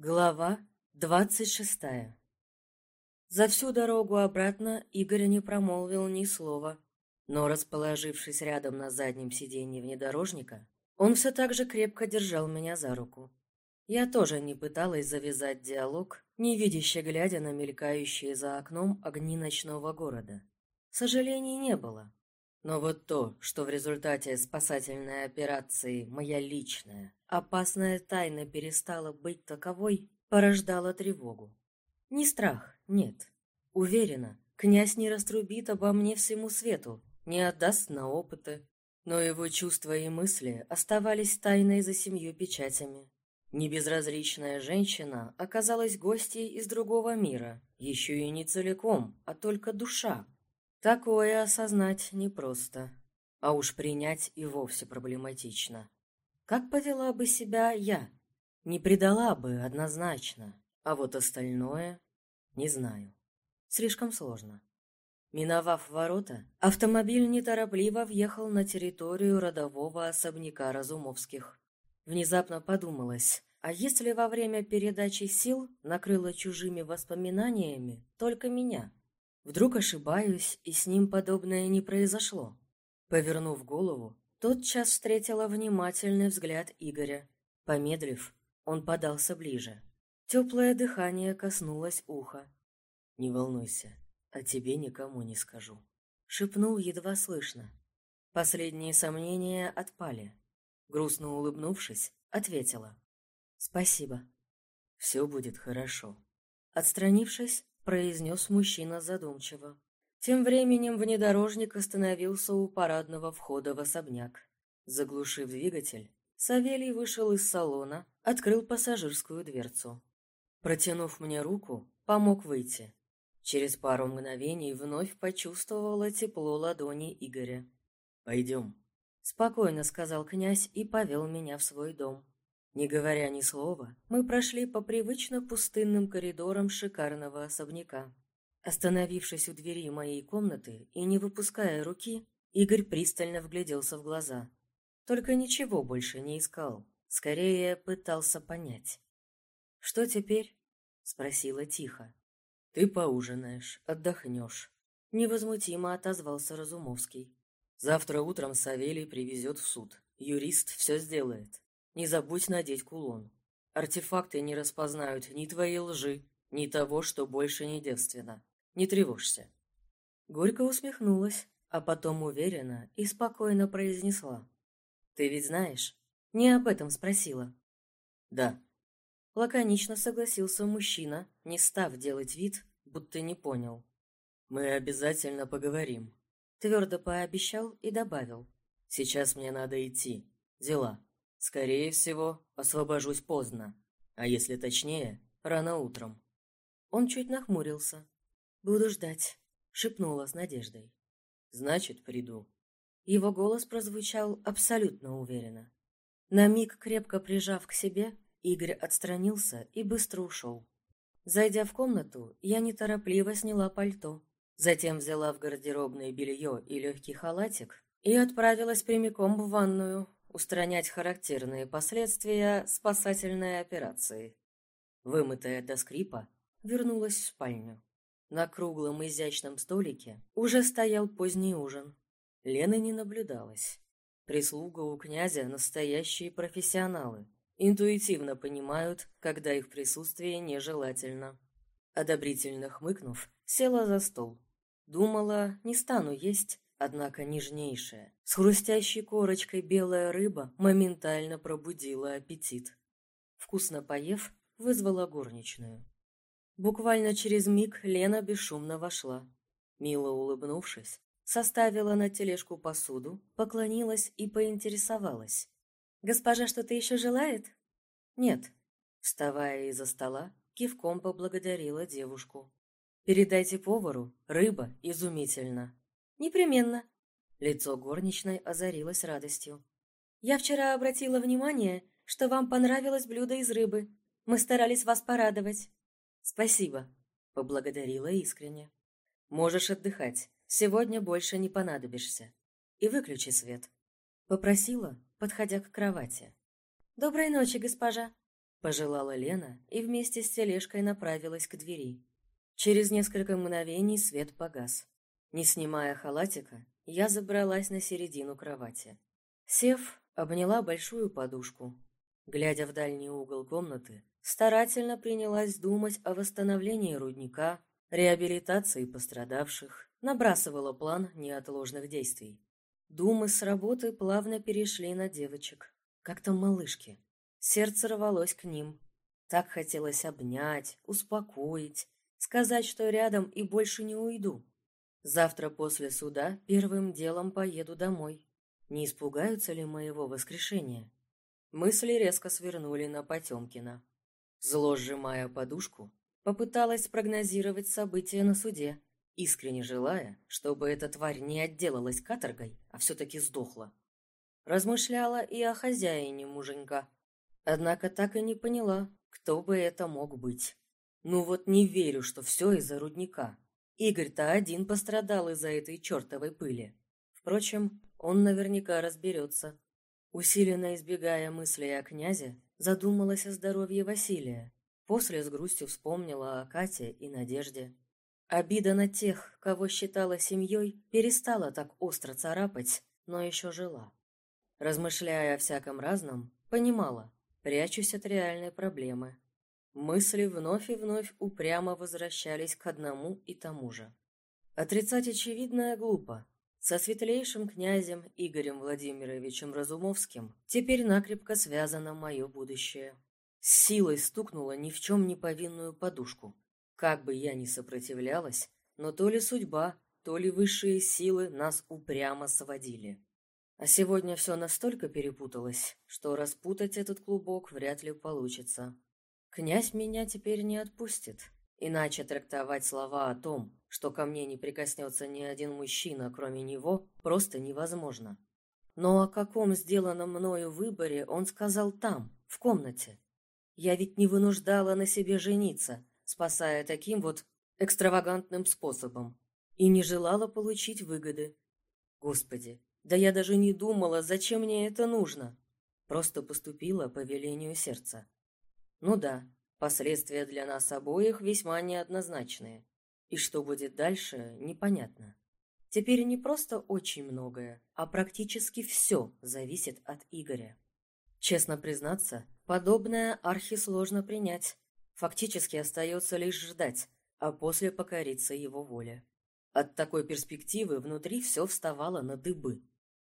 Глава двадцать шестая За всю дорогу обратно Игорь не промолвил ни слова, но, расположившись рядом на заднем сиденье внедорожника, он все так же крепко держал меня за руку. Я тоже не пыталась завязать диалог, невидяще глядя на мелькающие за окном огни ночного города. Сожалений не было. Но вот то, что в результате спасательной операции моя личная, опасная тайна перестала быть таковой, порождало тревогу. Не страх, нет. Уверена, князь не раструбит обо мне всему свету, не отдаст на опыты, но его чувства и мысли оставались тайной за семью печатями. Небезразличная женщина оказалась гостьей из другого мира, еще и не целиком, а только душа, Такое осознать непросто, а уж принять и вовсе проблематично. Как повела бы себя я? Не предала бы однозначно, а вот остальное не знаю. Слишком сложно. Миновав ворота, автомобиль неторопливо въехал на территорию родового особняка Разумовских. Внезапно подумалось, а если во время передачи сил накрыло чужими воспоминаниями только меня? Вдруг ошибаюсь, и с ним подобное не произошло. Повернув голову, тотчас встретила внимательный взгляд Игоря. Помедлив, он подался ближе. Теплое дыхание коснулось уха. «Не волнуйся, о тебе никому не скажу», — шепнул едва слышно. Последние сомнения отпали. Грустно улыбнувшись, ответила. «Спасибо. Все будет хорошо». Отстранившись, произнес мужчина задумчиво. Тем временем внедорожник остановился у парадного входа в особняк. Заглушив двигатель, Савелий вышел из салона, открыл пассажирскую дверцу. Протянув мне руку, помог выйти. Через пару мгновений вновь почувствовала тепло ладони Игоря. «Пойдем», — спокойно сказал князь и повел меня в свой дом. Не говоря ни слова, мы прошли по привычно пустынным коридорам шикарного особняка. Остановившись у двери моей комнаты и не выпуская руки, Игорь пристально вгляделся в глаза. Только ничего больше не искал, скорее пытался понять. «Что теперь?» — спросила тихо. «Ты поужинаешь, отдохнешь», — невозмутимо отозвался Разумовский. «Завтра утром Савелий привезет в суд. Юрист все сделает. Не забудь надеть кулон. Артефакты не распознают ни твоей лжи, ни того, что больше не девственно. Не тревожься. Горько усмехнулась, а потом уверенно и спокойно произнесла. «Ты ведь знаешь?» Не об этом спросила. «Да». Лаконично согласился мужчина, не став делать вид, будто не понял. «Мы обязательно поговорим», — твердо пообещал и добавил. «Сейчас мне надо идти. Дела». Скорее всего, освобожусь поздно, а если точнее, рано утром. Он чуть нахмурился. «Буду ждать», — шепнула с надеждой. «Значит, приду». Его голос прозвучал абсолютно уверенно. На миг крепко прижав к себе, Игорь отстранился и быстро ушел. Зайдя в комнату, я неторопливо сняла пальто, затем взяла в гардеробное белье и легкий халатик и отправилась прямиком в ванную, устранять характерные последствия спасательной операции. Вымытая до скрипа, вернулась в спальню. На круглом изящном столике уже стоял поздний ужин. Лены не наблюдалось. Прислуга у князя настоящие профессионалы. Интуитивно понимают, когда их присутствие нежелательно. Одобрительно хмыкнув, села за стол. Думала, не стану есть, Однако нежнейшая, с хрустящей корочкой белая рыба моментально пробудила аппетит. Вкусно поев, вызвала горничную. Буквально через миг Лена бесшумно вошла. Мило улыбнувшись, составила на тележку посуду, поклонилась и поинтересовалась. «Госпожа что-то еще желает?» «Нет». Вставая из-за стола, кивком поблагодарила девушку. «Передайте повару, рыба изумительно. «Непременно». Лицо горничной озарилось радостью. «Я вчера обратила внимание, что вам понравилось блюдо из рыбы. Мы старались вас порадовать». «Спасибо», — поблагодарила искренне. «Можешь отдыхать. Сегодня больше не понадобишься. И выключи свет». Попросила, подходя к кровати. «Доброй ночи, госпожа». — пожелала Лена и вместе с тележкой направилась к двери. Через несколько мгновений свет погас. Не снимая халатика, я забралась на середину кровати. Сев, обняла большую подушку. Глядя в дальний угол комнаты, старательно принялась думать о восстановлении рудника, реабилитации пострадавших, набрасывала план неотложных действий. Думы с работы плавно перешли на девочек, как то малышки. Сердце рвалось к ним. Так хотелось обнять, успокоить, сказать, что рядом и больше не уйду. Завтра после суда первым делом поеду домой. Не испугаются ли моего воскрешения? Мысли резко свернули на Потемкина. Зло сжимая подушку, попыталась спрогнозировать события на суде, искренне желая, чтобы эта тварь не отделалась каторгой, а все-таки сдохла. Размышляла и о хозяине муженька. Однако так и не поняла, кто бы это мог быть. Ну вот не верю, что все из-за рудника. Игорь-то один пострадал из-за этой чертовой пыли. Впрочем, он наверняка разберется. Усиленно избегая мыслей о князе, задумалась о здоровье Василия. После с грустью вспомнила о Кате и Надежде. Обида на тех, кого считала семьей, перестала так остро царапать, но еще жила. Размышляя о всяком разном, понимала, прячусь от реальной проблемы. Мысли вновь и вновь упрямо возвращались к одному и тому же. Отрицать очевидное глупо, со светлейшим князем Игорем Владимировичем Разумовским теперь накрепко связано мое будущее. С силой стукнула ни в чем не повинную подушку. Как бы я ни сопротивлялась, но то ли судьба, то ли высшие силы нас упрямо сводили. А сегодня все настолько перепуталось, что распутать этот клубок вряд ли получится. Князь меня теперь не отпустит, Иначе трактовать слова о том, что ко мне не прикоснется ни один мужчина, кроме него, просто невозможно. Но о каком сделанном мною выборе он сказал там, в комнате? Я ведь не вынуждала на себе жениться, спасая таким вот экстравагантным способом, и не желала получить выгоды. Господи, да я даже не думала, зачем мне это нужно. Просто поступила по велению сердца. Ну да, Последствия для нас обоих весьма неоднозначные. И что будет дальше, непонятно. Теперь не просто очень многое, а практически все зависит от Игоря. Честно признаться, подобное архи сложно принять. Фактически остается лишь ждать, а после покориться его воле. От такой перспективы внутри все вставало на дыбы.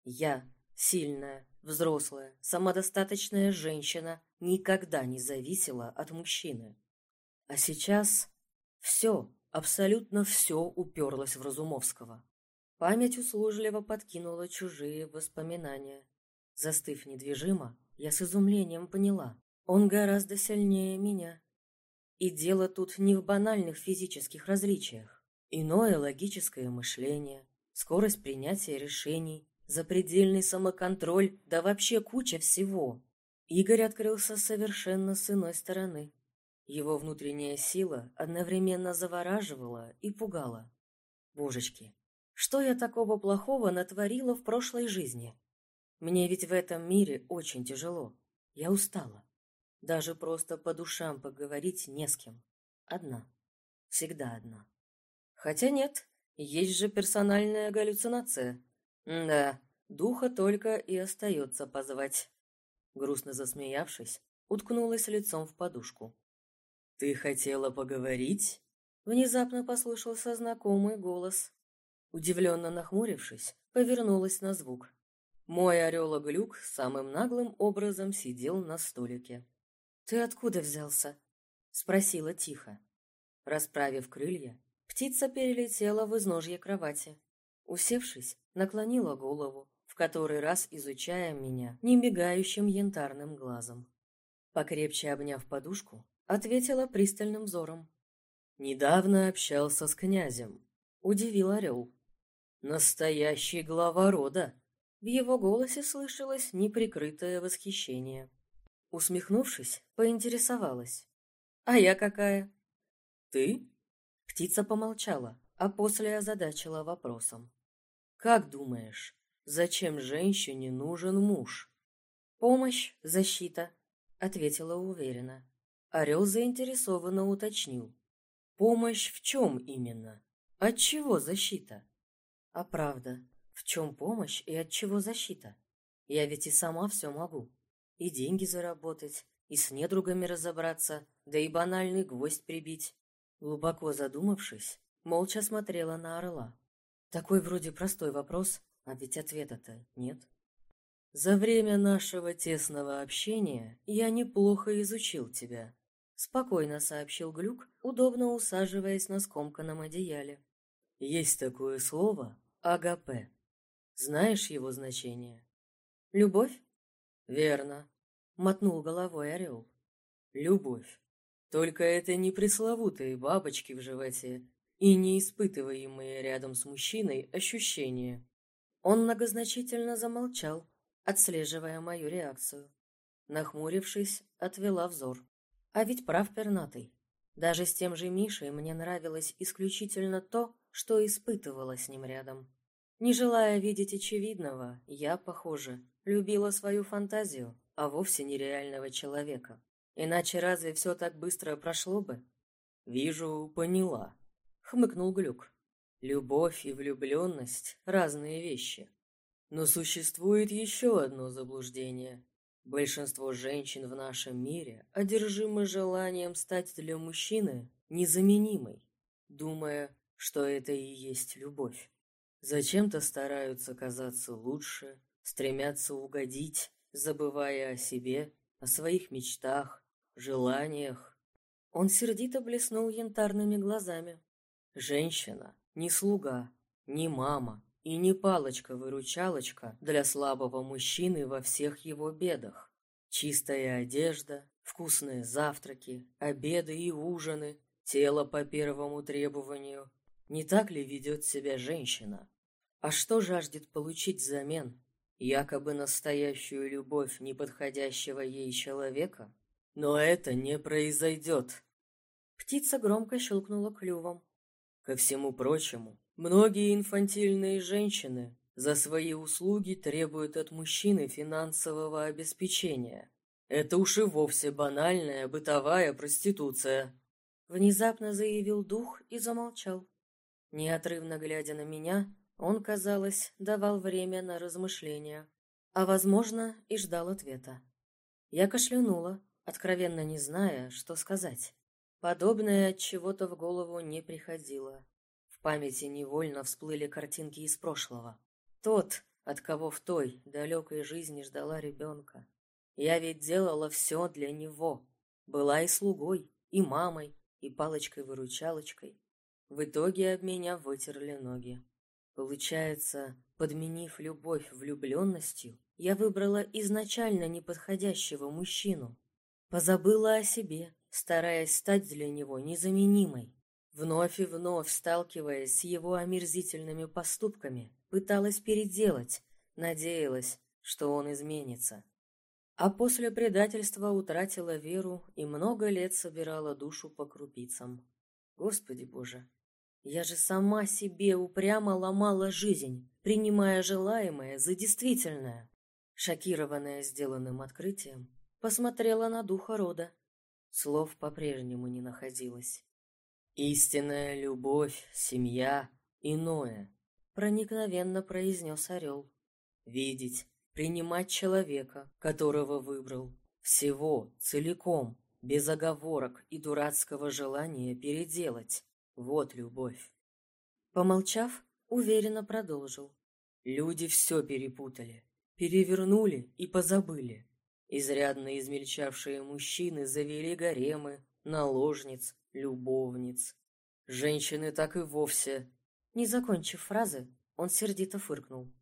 Я, сильная, взрослая, самодостаточная женщина никогда не зависела от мужчины. А сейчас все, абсолютно все уперлось в Разумовского. Память услужливо подкинула чужие воспоминания. Застыв недвижимо, я с изумлением поняла, он гораздо сильнее меня. И дело тут не в банальных физических различиях. Иное логическое мышление, скорость принятия решений, запредельный самоконтроль, да вообще куча всего. Игорь открылся совершенно с иной стороны. Его внутренняя сила одновременно завораживала и пугала. Божечки, что я такого плохого натворила в прошлой жизни? Мне ведь в этом мире очень тяжело. Я устала. Даже просто по душам поговорить не с кем. Одна. Всегда одна. Хотя нет, есть же персональная галлюцинация. Да, духа только и остается позвать. Грустно засмеявшись, уткнулась лицом в подушку. «Ты хотела поговорить?» Внезапно послышался знакомый голос. Удивленно нахмурившись, повернулась на звук. Мой орел-оглюк самым наглым образом сидел на столике. «Ты откуда взялся?» — спросила тихо. Расправив крылья, птица перелетела в изножье кровати. Усевшись, наклонила голову, в который раз изучая меня немигающим янтарным глазом. Покрепче обняв подушку, ответила пристальным взором. «Недавно общался с князем», — удивил орел. «Настоящий глава рода!» В его голосе слышалось неприкрытое восхищение. Усмехнувшись, поинтересовалась. «А я какая?» «Ты?» Птица помолчала, а после озадачила вопросом. Как думаешь, зачем женщине нужен муж? Помощь, защита. ответила уверенно. Орел заинтересованно уточнил. Помощь в чем именно? От чего защита? А правда, в чем помощь и от чего защита? Я ведь и сама все могу. И деньги заработать, и с недругами разобраться, да и банальный гвоздь прибить. Глубоко задумавшись, молча смотрела на орла. Такой вроде простой вопрос, а ведь ответа-то нет. За время нашего тесного общения я неплохо изучил тебя, спокойно сообщил Глюк, удобно усаживаясь на скомканном одеяле. Есть такое слово «агапе». Знаешь его значение? Любовь? Верно, мотнул головой орел. Любовь. Только это не пресловутые бабочки в животе и не испытываемые рядом с мужчиной ощущения. Он многозначительно замолчал, отслеживая мою реакцию. Нахмурившись, отвела взор. А ведь прав пернатый. Даже с тем же Мишей мне нравилось исключительно то, что испытывала с ним рядом. Не желая видеть очевидного, я, похоже, любила свою фантазию, а вовсе нереального человека. Иначе разве все так быстро прошло бы? Вижу, поняла, хмыкнул Глюк. Любовь и влюбленность — разные вещи. Но существует еще одно заблуждение. Большинство женщин в нашем мире одержимы желанием стать для мужчины незаменимой, думая, что это и есть любовь. Зачем-то стараются казаться лучше, стремятся угодить, забывая о себе, о своих мечтах, желаниях. Он сердито блеснул янтарными глазами. Женщина не слуга, не мама и не палочка-выручалочка для слабого мужчины во всех его бедах. Чистая одежда, вкусные завтраки, обеды и ужины, тело по первому требованию. Не так ли ведет себя женщина? А что жаждет получить взамен? Якобы настоящую любовь неподходящего ей человека? Но это не произойдет. Птица громко щелкнула клювом. Ко всему прочему, многие инфантильные женщины за свои услуги требуют от мужчины финансового обеспечения. Это уж и вовсе банальная бытовая проституция. Внезапно заявил дух и замолчал. Неотрывно глядя на меня, он, казалось, давал время на размышления, а, возможно, и ждал ответа. Я кашлянула, откровенно не зная, что сказать. Подобное от чего-то в голову не приходило. Памяти невольно всплыли картинки из прошлого. Тот, от кого в той далекой жизни ждала ребенка. Я ведь делала все для него. Была и слугой, и мамой, и палочкой-выручалочкой. В итоге об меня вытерли ноги. Получается, подменив любовь влюбленностью, я выбрала изначально неподходящего мужчину. Позабыла о себе, стараясь стать для него незаменимой. Вновь и вновь, сталкиваясь с его омерзительными поступками, пыталась переделать, надеялась, что он изменится. А после предательства утратила веру и много лет собирала душу по крупицам. Господи Боже, я же сама себе упрямо ломала жизнь, принимая желаемое за действительное. Шокированная сделанным открытием, посмотрела на духа рода. Слов по-прежнему не находилось. «Истинная любовь, семья, иное», — проникновенно произнес орел. «Видеть, принимать человека, которого выбрал, всего, целиком, без оговорок и дурацкого желания переделать. Вот любовь». Помолчав, уверенно продолжил. «Люди все перепутали, перевернули и позабыли. Изрядно измельчавшие мужчины завели гаремы, наложниц, любовниц. Женщины так и вовсе... Не закончив фразы, он сердито фыркнул.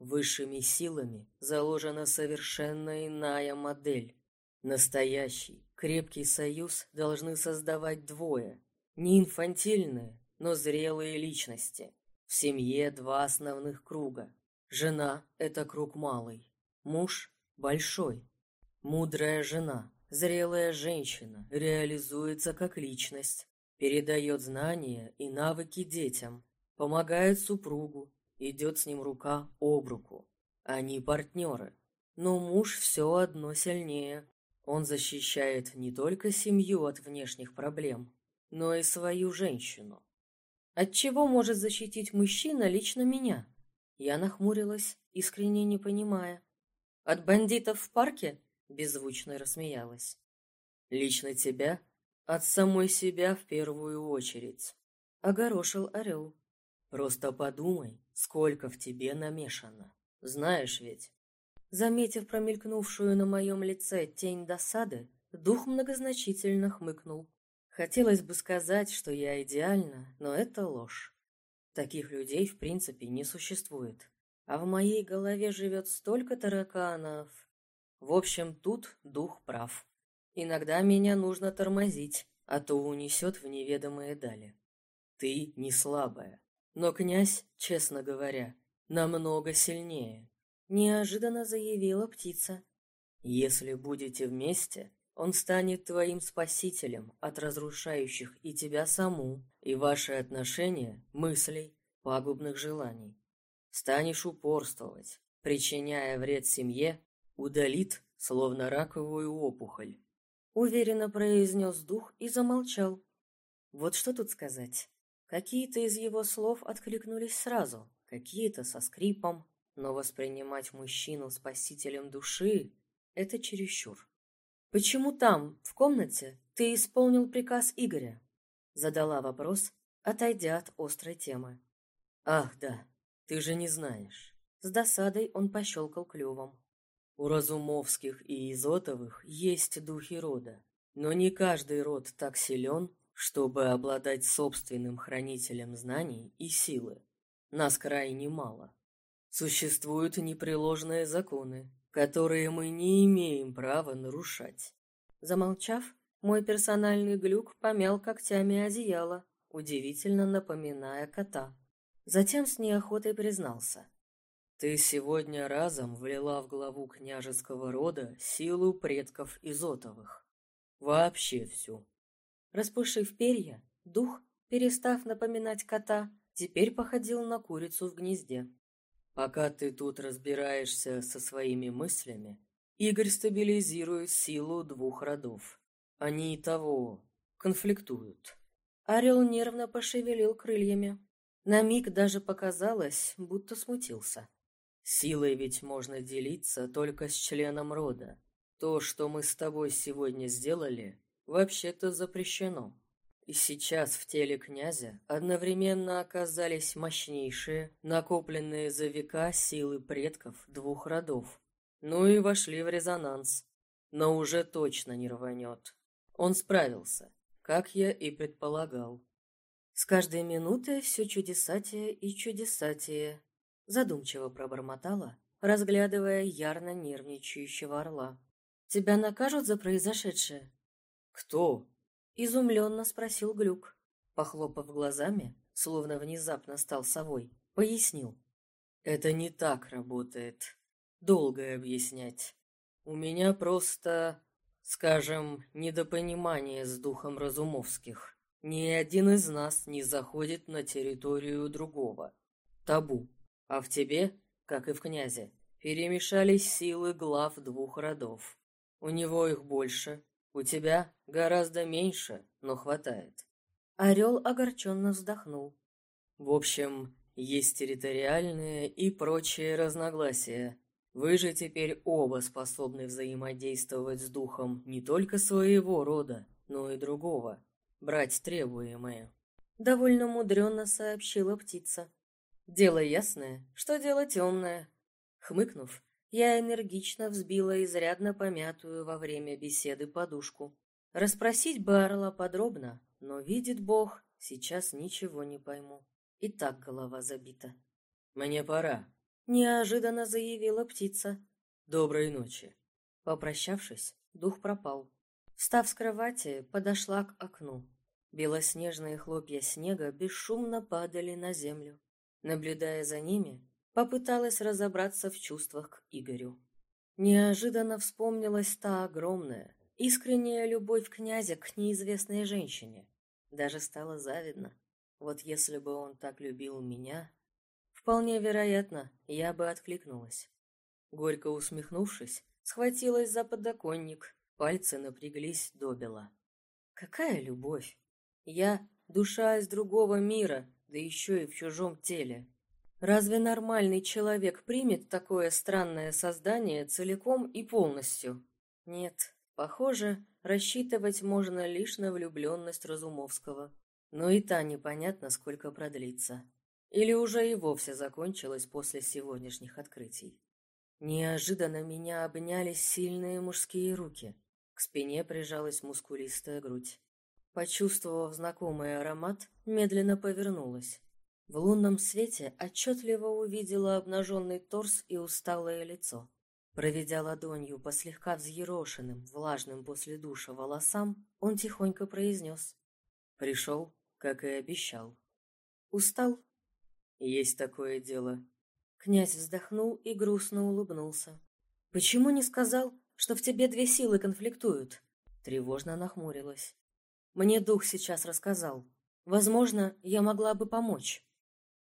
Высшими силами заложена совершенно иная модель. Настоящий, крепкий союз должны создавать двое. Не инфантильные, но зрелые личности. В семье два основных круга. Жена – это круг малый, муж – большой. Мудрая жена, зрелая женщина, реализуется как личность, передает знания и навыки детям, помогает супругу, идет с ним рука об руку. Они партнеры, но муж все одно сильнее. Он защищает не только семью от внешних проблем, но и свою женщину. От чего может защитить мужчина лично меня? Я нахмурилась, искренне не понимая. От бандитов в парке? Беззвучно рассмеялась. Лично тебя? От самой себя в первую очередь. Огорошил орел. Просто подумай, сколько в тебе намешано. Знаешь ведь, Заметив промелькнувшую на моем лице тень досады, дух многозначительно хмыкнул. Хотелось бы сказать, что я идеальна, но это ложь. Таких людей в принципе не существует. А в моей голове живет столько тараканов. В общем, тут дух прав. Иногда меня нужно тормозить, а то унесет в неведомые дали. Ты не слабая. Но князь, честно говоря, намного сильнее неожиданно заявила птица. Если будете вместе, он станет твоим спасителем от разрушающих и тебя саму, и ваши отношения, мыслей, пагубных желаний. Станешь упорствовать, причиняя вред семье, удалит, словно раковую опухоль. Уверенно произнес дух и замолчал. Вот что тут сказать. Какие-то из его слов откликнулись сразу, какие-то со скрипом, но воспринимать мужчину спасителем души — это чересчур. «Почему там, в комнате, ты исполнил приказ Игоря?» Задала вопрос, отойдя от острой темы. «Ах, да, ты же не знаешь». С досадой он пощелкал клювом. «У Разумовских и Изотовых есть духи рода, но не каждый род так силен, чтобы обладать собственным хранителем знаний и силы. Нас крайне мало. Существуют непреложные законы, которые мы не имеем права нарушать. Замолчав, мой персональный глюк помял когтями одеяло, удивительно напоминая кота. Затем с неохотой признался. «Ты сегодня разом влила в главу княжеского рода силу предков Изотовых. Вообще всю». Распушив перья, дух, перестав напоминать кота, теперь походил на курицу в гнезде. Пока ты тут разбираешься со своими мыслями, Игорь стабилизирует силу двух родов. Они и того конфликтуют. Орел нервно пошевелил крыльями. На миг даже показалось, будто смутился. Силой ведь можно делиться только с членом рода. То, что мы с тобой сегодня сделали, вообще-то запрещено. И сейчас в теле князя одновременно оказались мощнейшие, накопленные за века силы предков двух родов. Ну и вошли в резонанс. Но уже точно не рванет. Он справился, как я и предполагал. С каждой минутой все чудесатее и чудесатее. Задумчиво пробормотала, разглядывая ярно нервничающего орла. «Тебя накажут за произошедшее?» «Кто?» Изумленно спросил Глюк. Похлопав глазами, словно внезапно стал совой, пояснил. Это не так работает. Долго объяснять. У меня просто, скажем, недопонимание с духом Разумовских. Ни один из нас не заходит на территорию другого. Табу. А в тебе, как и в князе, перемешались силы глав двух родов. У него их больше, у тебя гораздо меньше, но хватает. Орел огорченно вздохнул. В общем, есть территориальные и прочие разногласия. Вы же теперь оба способны взаимодействовать с духом не только своего рода, но и другого, брать требуемое. Довольно мудренно сообщила птица. Дело ясное, что дело темное. Хмыкнув, я энергично взбила изрядно помятую во время беседы подушку. Расспросить бы орла подробно, но, видит Бог, сейчас ничего не пойму. И так голова забита. «Мне пора», — неожиданно заявила птица. «Доброй ночи». Попрощавшись, дух пропал. Встав с кровати, подошла к окну. Белоснежные хлопья снега бесшумно падали на землю. Наблюдая за ними, Попыталась разобраться в чувствах к Игорю. Неожиданно вспомнилась та огромная, искренняя любовь князя к неизвестной женщине. Даже стало завидно. Вот если бы он так любил меня, вполне вероятно, я бы откликнулась. Горько усмехнувшись, схватилась за подоконник, Пальцы напряглись добело. Какая любовь? Я — душа из другого мира, да еще и в чужом теле. Разве нормальный человек примет такое странное создание целиком и полностью? Нет, похоже, рассчитывать можно лишь на влюбленность Разумовского. Но и та непонятно, сколько продлится. Или уже и вовсе закончилась после сегодняшних открытий. Неожиданно меня обняли сильные мужские руки. К спине прижалась мускулистая грудь. Почувствовав знакомый аромат, медленно повернулась. В лунном свете отчетливо увидела обнаженный торс и усталое лицо. Проведя ладонью по слегка взъерошенным, влажным после душа волосам, он тихонько произнес. «Пришел, как и обещал». «Устал?» «Есть такое дело». Князь вздохнул и грустно улыбнулся. «Почему не сказал, что в тебе две силы конфликтуют?» Тревожно нахмурилась. «Мне дух сейчас рассказал. Возможно, я могла бы помочь».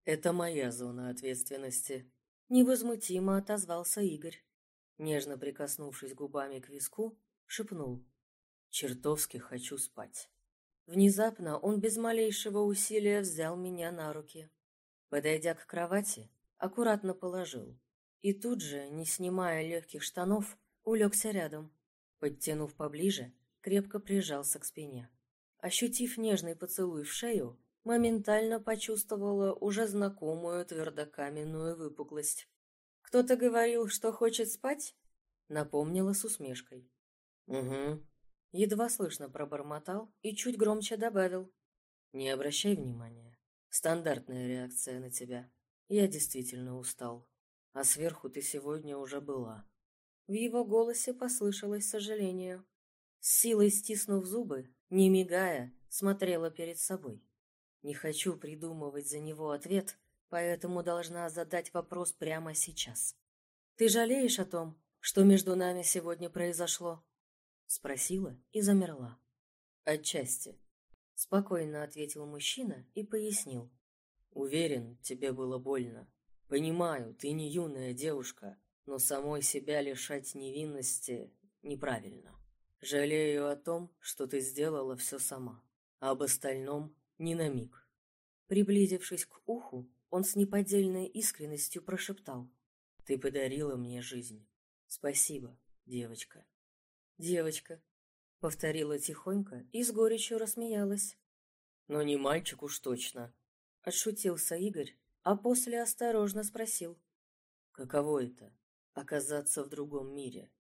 «Это моя зона ответственности», — невозмутимо отозвался Игорь. Нежно прикоснувшись губами к виску, шепнул. «Чертовски хочу спать». Внезапно он без малейшего усилия взял меня на руки. Подойдя к кровати, аккуратно положил. И тут же, не снимая легких штанов, улегся рядом. Подтянув поближе, крепко прижался к спине. Ощутив нежный поцелуй в шею, моментально почувствовала уже знакомую твердокаменную выпуклость. «Кто-то говорил, что хочет спать?» Напомнила с усмешкой. «Угу». Едва слышно пробормотал и чуть громче добавил. «Не обращай внимания. Стандартная реакция на тебя. Я действительно устал. А сверху ты сегодня уже была». В его голосе послышалось сожаление. С силой стиснув зубы, не мигая, смотрела перед собой. Не хочу придумывать за него ответ, поэтому должна задать вопрос прямо сейчас. «Ты жалеешь о том, что между нами сегодня произошло?» Спросила и замерла. «Отчасти», — спокойно ответил мужчина и пояснил. «Уверен, тебе было больно. Понимаю, ты не юная девушка, но самой себя лишать невинности неправильно. Жалею о том, что ты сделала все сама, а об остальном ни на миг. Приблизившись к уху, он с неподдельной искренностью прошептал. «Ты подарила мне жизнь. Спасибо, девочка». «Девочка», — повторила тихонько и с горечью рассмеялась. «Но не мальчик уж точно», — отшутился Игорь, а после осторожно спросил. «Каково это — оказаться в другом мире?»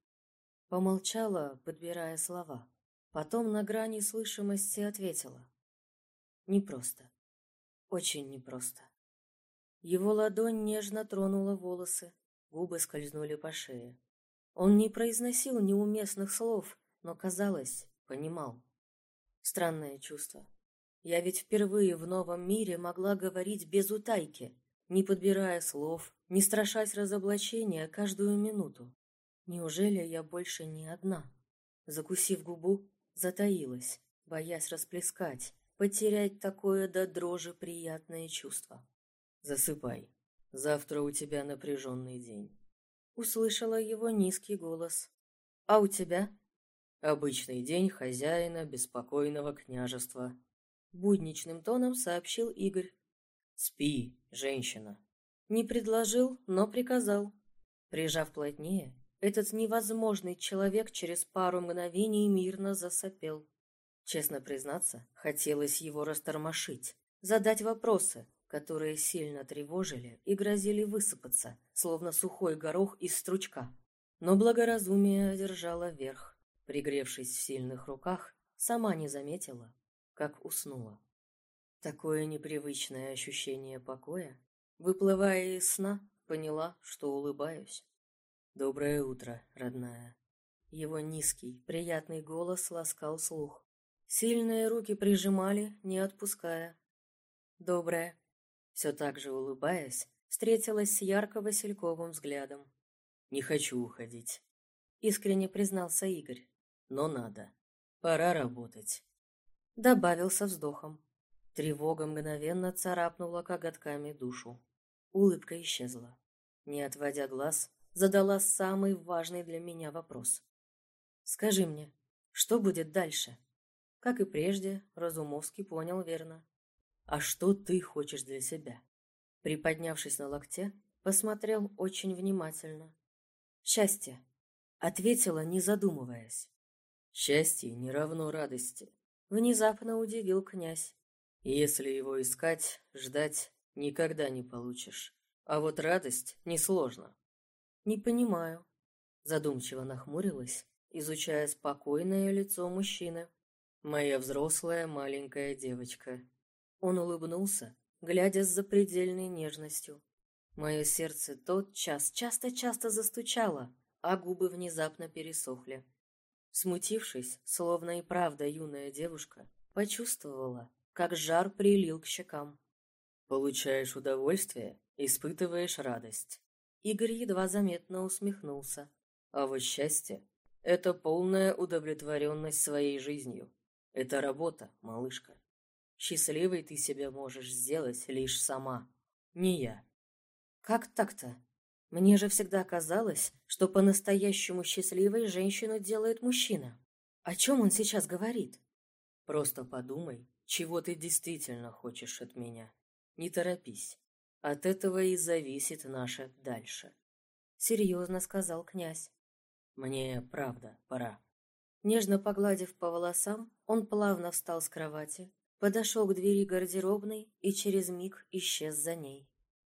Помолчала, подбирая слова. Потом на грани слышимости ответила. Непросто. Очень непросто. Его ладонь нежно тронула волосы, губы скользнули по шее. Он не произносил неуместных слов, но, казалось, понимал. Странное чувство. Я ведь впервые в новом мире могла говорить без утайки, не подбирая слов, не страшась разоблачения каждую минуту. Неужели я больше не одна? Закусив губу, затаилась, боясь расплескать, потерять такое до дрожи приятное чувство. «Засыпай. Завтра у тебя напряженный день». Услышала его низкий голос. «А у тебя?» «Обычный день хозяина беспокойного княжества», — будничным тоном сообщил Игорь. «Спи, женщина». Не предложил, но приказал. Прижав плотнее, этот невозможный человек через пару мгновений мирно засопел. Честно признаться, хотелось его растормошить, задать вопросы, которые сильно тревожили и грозили высыпаться, словно сухой горох из стручка. Но благоразумие одержало верх. Пригревшись в сильных руках, сама не заметила, как уснула. Такое непривычное ощущение покоя. Выплывая из сна, поняла, что улыбаюсь. «Доброе утро, родная». Его низкий, приятный голос ласкал слух. Сильные руки прижимали, не отпуская. Добрая, все так же улыбаясь, встретилась с ярко-васильковым взглядом. «Не хочу уходить», — искренне признался Игорь. «Но надо. Пора работать». Добавил со вздохом. Тревога мгновенно царапнула коготками душу. Улыбка исчезла. Не отводя глаз, задала самый важный для меня вопрос. Скажи мне, что будет дальше? Как и прежде, Разумовский понял верно. А что ты хочешь для себя? Приподнявшись на локте, посмотрел очень внимательно. Счастье, ответила, не задумываясь. Счастье не равно радости. Внезапно удивил князь. Если его искать, ждать, никогда не получишь. А вот радость несложно. Не понимаю. Задумчиво нахмурилась, изучая спокойное лицо мужчины. Моя взрослая маленькая девочка. Он улыбнулся, глядя с запредельной нежностью. Мое сердце тотчас часто-часто застучало, а губы внезапно пересохли. Смутившись, словно и правда юная девушка, почувствовала, как жар прилил к щекам. «Получаешь удовольствие, испытываешь радость». Игорь едва заметно усмехнулся. «А вот счастье — это полная удовлетворенность своей жизнью. Это работа, малышка. Счастливой ты себя можешь сделать лишь сама, не я». «Как так-то?» Мне же всегда казалось, что по-настоящему счастливой женщину делает мужчина. О чем он сейчас говорит? Просто подумай, чего ты действительно хочешь от меня. Не торопись. От этого и зависит наше дальше. Серьезно сказал князь. Мне, правда, пора. Нежно погладив по волосам, он плавно встал с кровати, подошел к двери гардеробной и через миг исчез за ней.